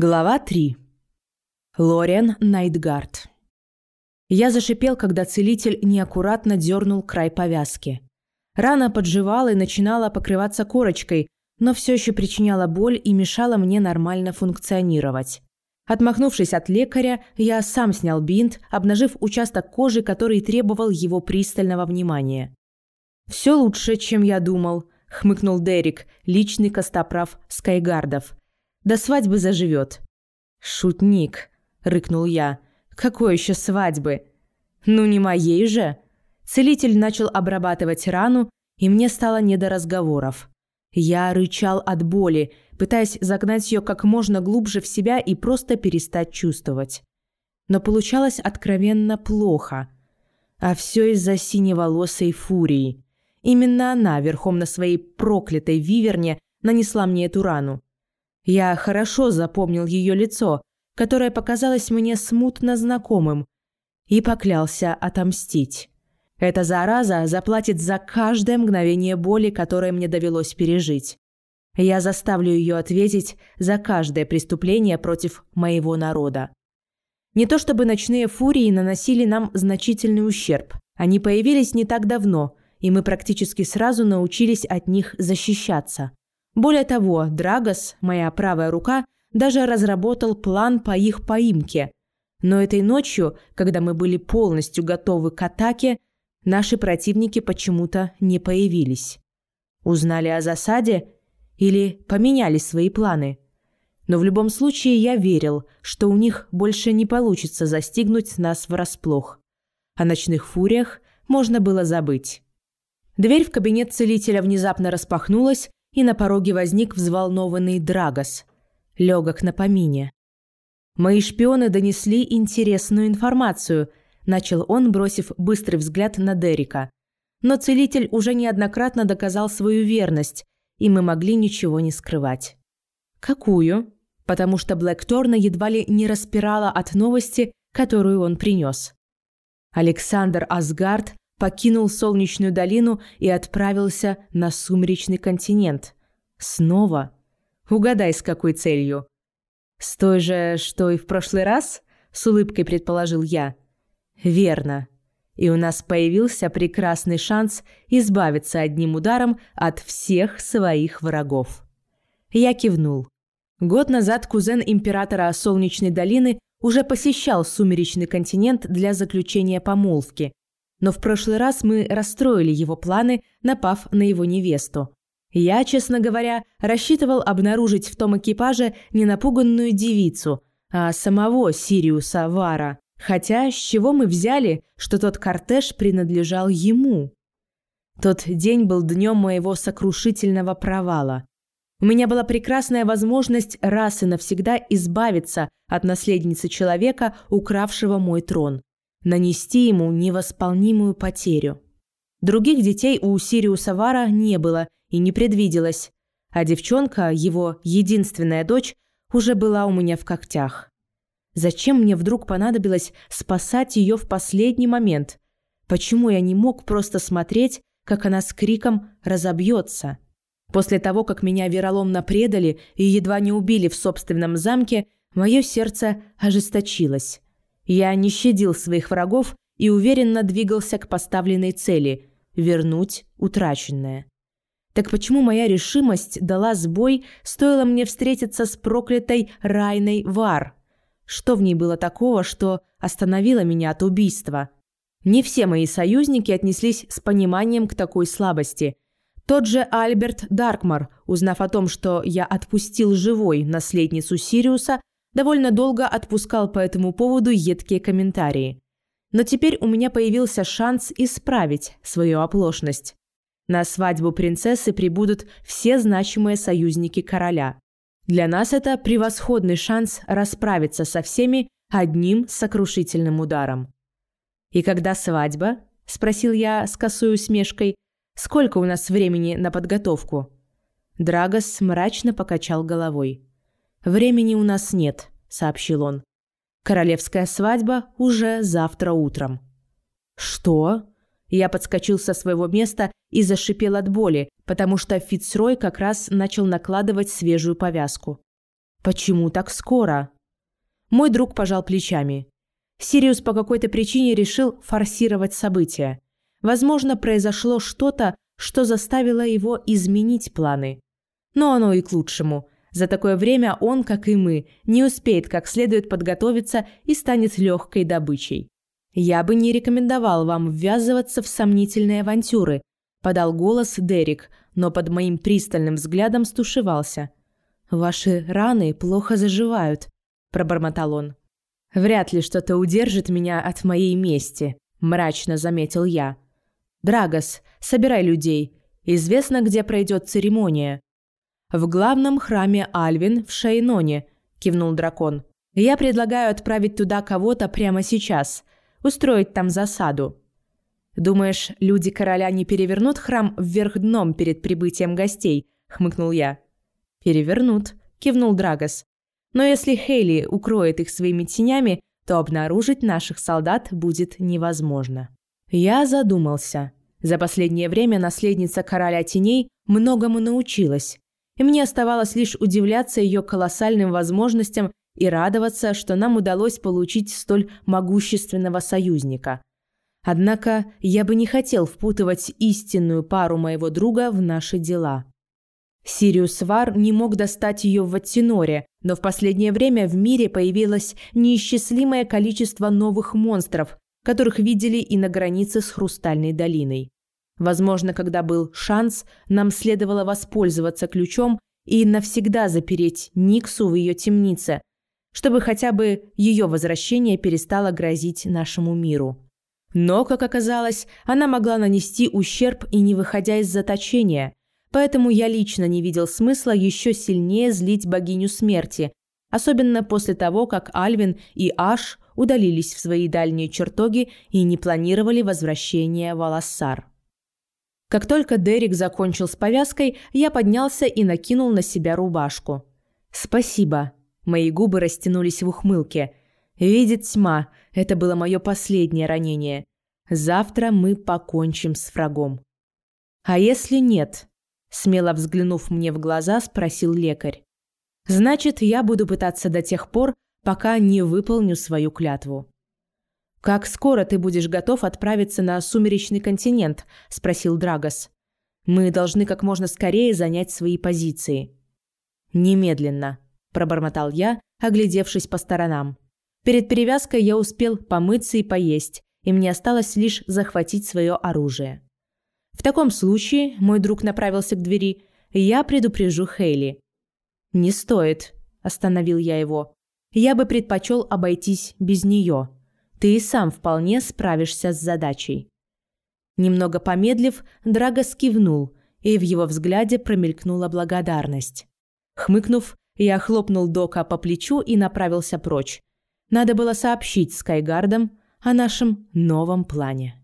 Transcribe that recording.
Глава 3. Лориан Найтгард. Я зашипел, когда целитель неаккуратно дернул край повязки. Рана подживала и начинала покрываться корочкой, но все еще причиняла боль и мешала мне нормально функционировать. Отмахнувшись от лекаря, я сам снял бинт, обнажив участок кожи, который требовал его пристального внимания. «Все лучше, чем я думал», – хмыкнул Дерек, личный костоправ Скайгардов – до свадьбы заживет». «Шутник», — рыкнул я. «Какой еще свадьбы?» «Ну не моей же». Целитель начал обрабатывать рану, и мне стало не до разговоров. Я рычал от боли, пытаясь загнать ее как можно глубже в себя и просто перестать чувствовать. Но получалось откровенно плохо. А все из-за синеволосой фурии. Именно она верхом на своей проклятой виверне нанесла мне эту рану. Я хорошо запомнил ее лицо, которое показалось мне смутно знакомым, и поклялся отомстить. Эта зараза заплатит за каждое мгновение боли, которое мне довелось пережить. Я заставлю ее ответить за каждое преступление против моего народа. Не то чтобы ночные фурии наносили нам значительный ущерб. Они появились не так давно, и мы практически сразу научились от них защищаться. Более того, Драгос, моя правая рука, даже разработал план по их поимке. Но этой ночью, когда мы были полностью готовы к атаке, наши противники почему-то не появились. Узнали о засаде или поменяли свои планы. Но в любом случае я верил, что у них больше не получится застигнуть нас врасплох. О ночных фуриях можно было забыть. Дверь в кабинет целителя внезапно распахнулась, и на пороге возник взволнованный Драгос, легок на помине. «Мои шпионы донесли интересную информацию», – начал он, бросив быстрый взгляд на Дерека. Но целитель уже неоднократно доказал свою верность, и мы могли ничего не скрывать. «Какую?» Потому что Блэкторна едва ли не распирала от новости, которую он принес. Александр Асгард покинул солнечную долину и отправился на сумеречный континент. Снова? Угадай, с какой целью? С той же, что и в прошлый раз? С улыбкой предположил я. Верно. И у нас появился прекрасный шанс избавиться одним ударом от всех своих врагов. Я кивнул. Год назад кузен императора Солнечной долины уже посещал сумеречный континент для заключения помолвки, но в прошлый раз мы расстроили его планы, напав на его невесту. Я, честно говоря, рассчитывал обнаружить в том экипаже не напуганную девицу, а самого Сириуса Вара. Хотя с чего мы взяли, что тот кортеж принадлежал ему? Тот день был днем моего сокрушительного провала. У меня была прекрасная возможность раз и навсегда избавиться от наследницы человека, укравшего мой трон нанести ему невосполнимую потерю. Других детей у Сириуса Вара не было и не предвиделось, а девчонка, его единственная дочь, уже была у меня в когтях. Зачем мне вдруг понадобилось спасать ее в последний момент? Почему я не мог просто смотреть, как она с криком разобьется? После того, как меня вероломно предали и едва не убили в собственном замке, мое сердце ожесточилось. Я не щадил своих врагов и уверенно двигался к поставленной цели – вернуть утраченное. Так почему моя решимость дала сбой, стоило мне встретиться с проклятой Райной Вар? Что в ней было такого, что остановило меня от убийства? Не все мои союзники отнеслись с пониманием к такой слабости. Тот же Альберт Даркмар, узнав о том, что я отпустил живой наследницу Сириуса, довольно долго отпускал по этому поводу едкие комментарии. Но теперь у меня появился шанс исправить свою оплошность. На свадьбу принцессы прибудут все значимые союзники короля. Для нас это превосходный шанс расправиться со всеми одним сокрушительным ударом. «И когда свадьба?» – спросил я с косой усмешкой. «Сколько у нас времени на подготовку?» Драгос мрачно покачал головой. «Времени у нас нет», – сообщил он. «Королевская свадьба уже завтра утром». «Что?» Я подскочил со своего места и зашипел от боли, потому что Фицрой как раз начал накладывать свежую повязку. Почему так скоро? Мой друг пожал плечами. Сириус по какой-то причине решил форсировать события. Возможно, произошло что-то, что заставило его изменить планы. Но оно и к лучшему. За такое время он, как и мы, не успеет как следует подготовиться и станет легкой добычей. «Я бы не рекомендовал вам ввязываться в сомнительные авантюры», – подал голос Дерек, но под моим пристальным взглядом стушевался. «Ваши раны плохо заживают», – пробормотал он. «Вряд ли что-то удержит меня от моей мести», – мрачно заметил я. «Драгос, собирай людей. Известно, где пройдет церемония». «В главном храме Альвин в Шейноне», – кивнул дракон. «Я предлагаю отправить туда кого-то прямо сейчас, устроить там засаду». «Думаешь, люди короля не перевернут храм вверх дном перед прибытием гостей?» – хмыкнул я. «Перевернут», – кивнул Драгос. «Но если Хейли укроет их своими тенями, то обнаружить наших солдат будет невозможно». Я задумался. За последнее время наследница короля теней многому научилась, и мне оставалось лишь удивляться ее колоссальным возможностям и радоваться, что нам удалось получить столь могущественного союзника. Однако я бы не хотел впутывать истинную пару моего друга в наши дела. Сириус Вар не мог достать ее в Ваттиноре, но в последнее время в мире появилось неисчислимое количество новых монстров, которых видели и на границе с Хрустальной долиной. Возможно, когда был шанс, нам следовало воспользоваться ключом и навсегда запереть Никсу в ее темнице, чтобы хотя бы ее возвращение перестало грозить нашему миру. Но, как оказалось, она могла нанести ущерб и не выходя из заточения, поэтому я лично не видел смысла еще сильнее злить богиню смерти, особенно после того, как Альвин и Аш удалились в свои дальние чертоги и не планировали возвращения в Алассар. Как только Дерек закончил с повязкой, я поднялся и накинул на себя рубашку. «Спасибо». Мои губы растянулись в ухмылке. «Видит тьма. Это было мое последнее ранение. Завтра мы покончим с врагом». «А если нет?» Смело взглянув мне в глаза, спросил лекарь. «Значит, я буду пытаться до тех пор, пока не выполню свою клятву. «Как скоро ты будешь готов отправиться на сумеречный континент?» – спросил Драгос. «Мы должны как можно скорее занять свои позиции». «Немедленно», – пробормотал я, оглядевшись по сторонам. Перед перевязкой я успел помыться и поесть, и мне осталось лишь захватить свое оружие. В таком случае, мой друг направился к двери, я предупрежу Хейли. «Не стоит», – остановил я его. Я бы предпочел обойтись без нее. Ты и сам вполне справишься с задачей». Немного помедлив, Драго скивнул, и в его взгляде промелькнула благодарность. Хмыкнув, я хлопнул Дока по плечу и направился прочь. Надо было сообщить Скайгардам о нашем новом плане.